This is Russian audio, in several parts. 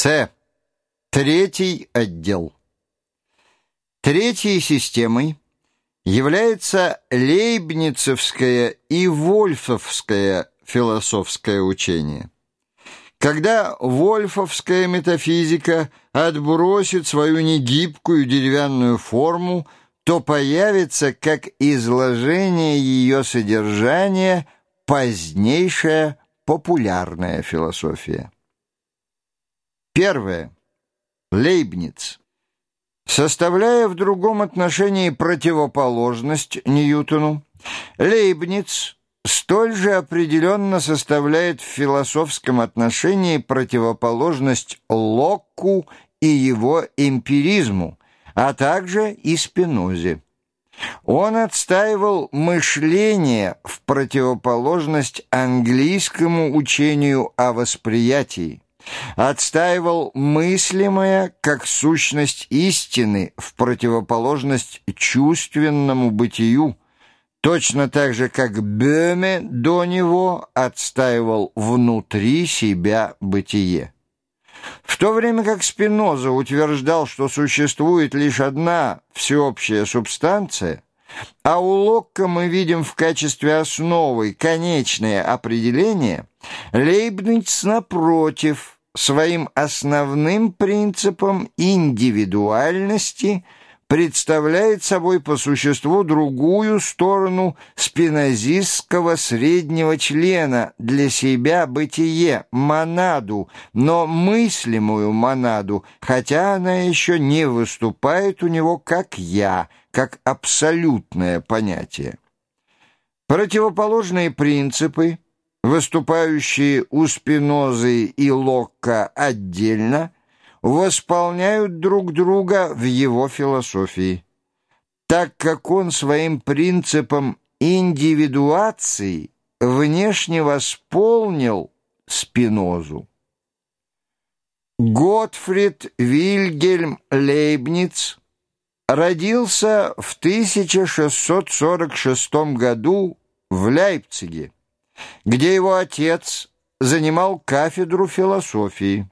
С. Третий отдел. Третьей системой является лейбницевское и вольфовское философское учение. Когда вольфовская метафизика отбросит свою негибкую деревянную форму, то появится как изложение ее содержания позднейшая популярная философия. Первое. Лейбниц. Составляя в другом отношении противоположность Ньютону, Лейбниц столь же определенно составляет в философском отношении противоположность Локку и его эмпиризму, а также и Спинозе. Он отстаивал мышление в противоположность английскому учению о восприятии отстаивал мыслимое как сущность истины в противоположность чувственному бытию, точно так же, как Бöhme до него отстаивал внутри себя бытие. В то время как Спиноза утверждал, что существует лишь одна всеобщая субстанция, а у Локка мы видим в качестве основы конечное определение, Лейбниц, напротив – своим основным принципом индивидуальности представляет собой по существу другую сторону спинозистского среднего члена для себя бытие, монаду, но мыслимую монаду, хотя она еще не выступает у него как «я», как абсолютное понятие. Противоположные принципы – выступающие у Спинозы и Локка отдельно, восполняют друг друга в его философии, так как он своим принципом индивидуации внешне восполнил Спинозу. Готфрид Вильгельм Лейбниц родился в 1646 году в Лейпциге где его отец занимал кафедру философии.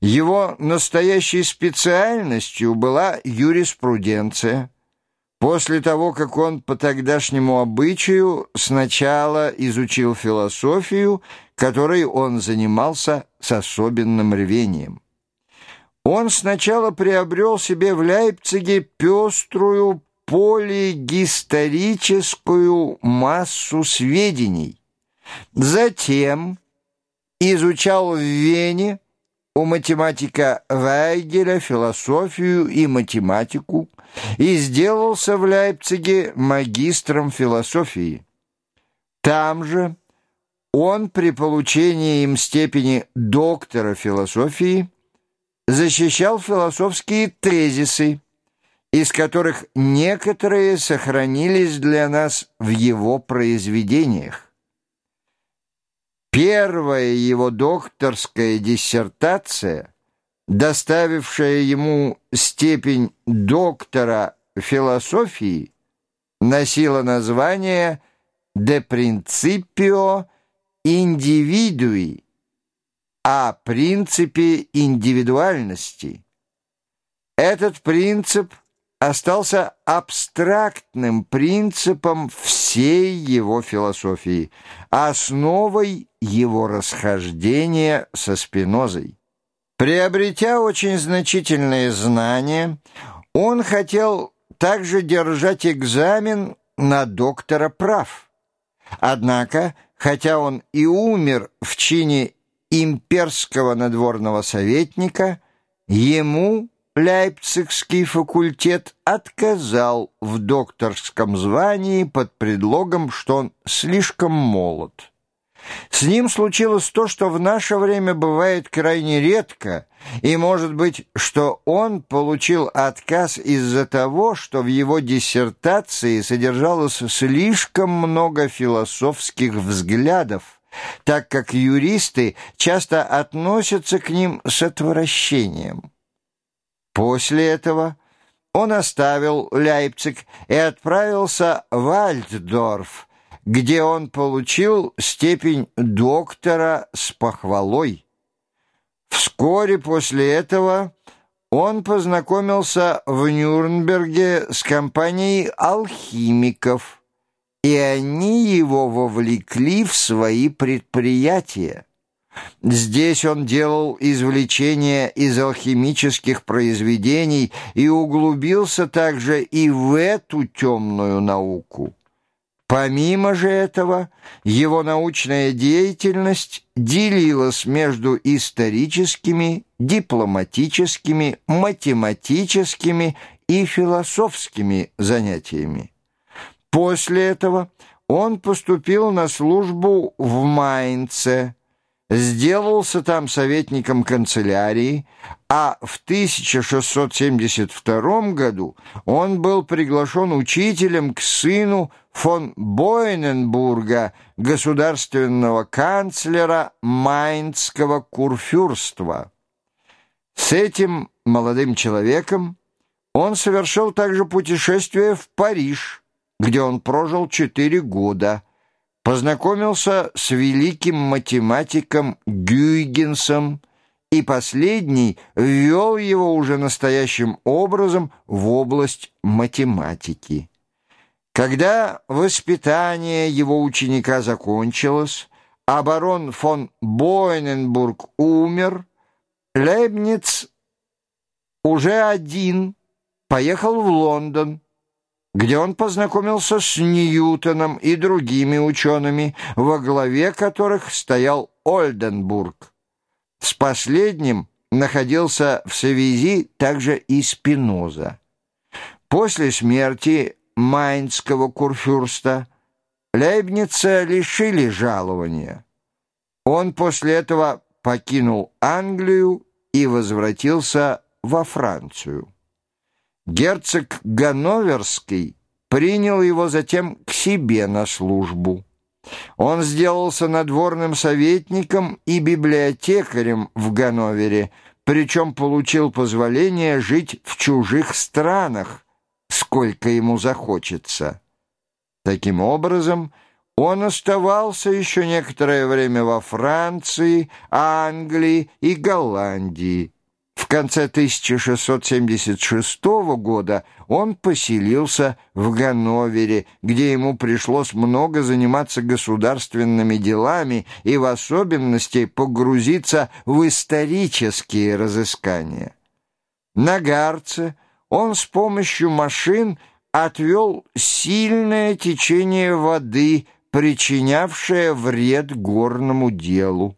Его настоящей специальностью была юриспруденция. После того, как он по тогдашнему обычаю сначала изучил философию, которой он занимался с особенным рвением. Он сначала приобрел себе в Лейпциге пеструю полигисторическую массу сведений – Затем изучал в Вене у математика Вайгеля философию и математику и сделался в Лейпциге магистром философии. Там же он при получении им степени доктора философии защищал философские тезисы, из которых некоторые сохранились для нас в его произведениях. Первая его докторская диссертация, доставившая ему степень доктора философии, носила название «De principio individui» о принципе индивидуальности. Этот принцип – остался абстрактным принципом всей его философии, основой его расхождения со Спинозой. Приобретя очень значительные знания, он хотел также держать экзамен на доктора прав. Однако, хотя он и умер в чине имперского надворного советника, ему Лейпцигский факультет отказал в докторском звании под предлогом, что он слишком молод. С ним случилось то, что в наше время бывает крайне редко, и может быть, что он получил отказ из-за того, что в его диссертации содержалось слишком много философских взглядов, так как юристы часто относятся к ним с отвращением. После этого он оставил Лейпциг и отправился в Альтдорф, где он получил степень доктора с похвалой. Вскоре после этого он познакомился в Нюрнберге с компанией алхимиков, и они его вовлекли в свои предприятия. Здесь он делал извлечения из алхимических произведений и углубился также и в эту темную науку. Помимо же этого, его научная деятельность делилась между историческими, дипломатическими, математическими и философскими занятиями. После этого он поступил на службу в Майнце, сделался там советником канцелярии, а в 1672 году он был приглашен учителем к сыну фон Бойненбурга, государственного канцлера Майнского курфюрства. С этим молодым человеком он совершил также путешествие в Париж, где он прожил четыре года – познакомился с великим математиком Гюйгенсом, и последний ввел его уже настоящим образом в область математики. Когда воспитание его ученика закончилось, а барон фон Бойненбург умер, Лейбниц уже один поехал в Лондон, где он познакомился с Ньютоном и другими учеными, во главе которых стоял Ольденбург. С последним находился в связи также и Спиноза. После смерти майнского курфюрста Лейбница лишили жалования. Он после этого покинул Англию и возвратился во Францию. Герцог Ганноверский принял его затем к себе на службу. Он сделался надворным советником и библиотекарем в Ганновере, причем получил позволение жить в чужих странах, сколько ему захочется. Таким образом, он оставался еще некоторое время во Франции, Англии и Голландии, в конце 1676 года он поселился в Ганновере, где ему пришлось много заниматься государственными делами и в особенности погрузиться в исторические разыскания. На Гарце он с помощью машин отвел сильное течение воды, причинявшее вред горному делу.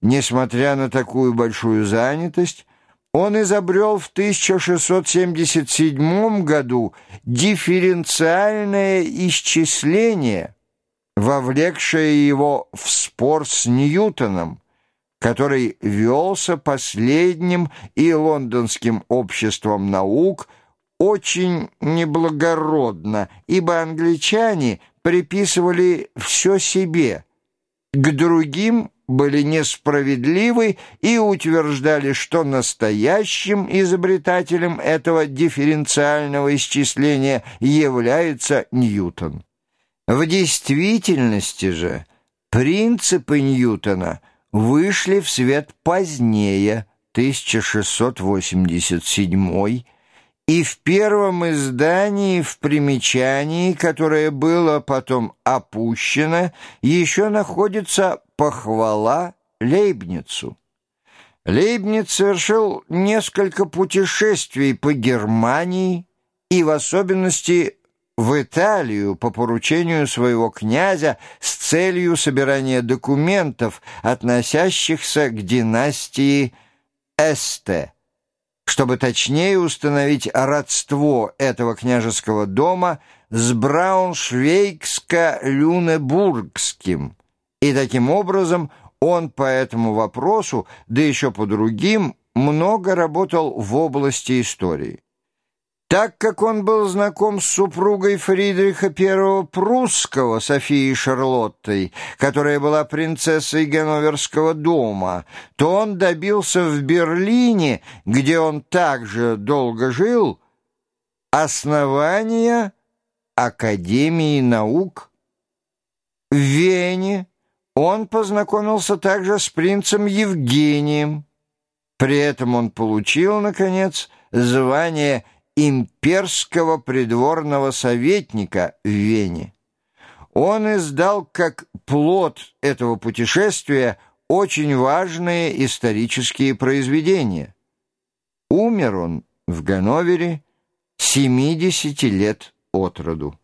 Несмотря на такую большую занятость, он изобрел в 1677 году дифференциальное исчисление, вовлекшее его в спор с Ньютоном, который велся последним и лондонским обществом наук очень неблагородно, ибо англичане приписывали все себе, к другим были несправедливы и утверждали, что настоящим изобретателем этого дифференциального исчисления является Ньютон. В действительности же принципы Ньютона вышли в свет позднее, 1687 и в первом издании, в примечании, которое было потом опущено, еще находится похвала Лейбницу. Лейбниц совершил несколько путешествий по Германии и в особенности в Италию по поручению своего князя с целью собирания документов, относящихся к династии Эсте чтобы точнее установить родство этого княжеского дома с Брауншвейгско-Люнебургским. И таким образом он по этому вопросу, да еще по другим, много работал в области истории. Так как он был знаком с супругой Фридриха I Прусского, Софией Шарлоттой, которая была принцессой Ганноверского дома, то он добился в Берлине, где он также долго жил, основания Академии наук. В Вене он познакомился также с принцем Евгением, При этом он получил, наконец, звание имперского придворного советника в Вене. Он издал как плод этого путешествия очень важные исторические произведения. Умер он в Ганновере 70 лет от роду.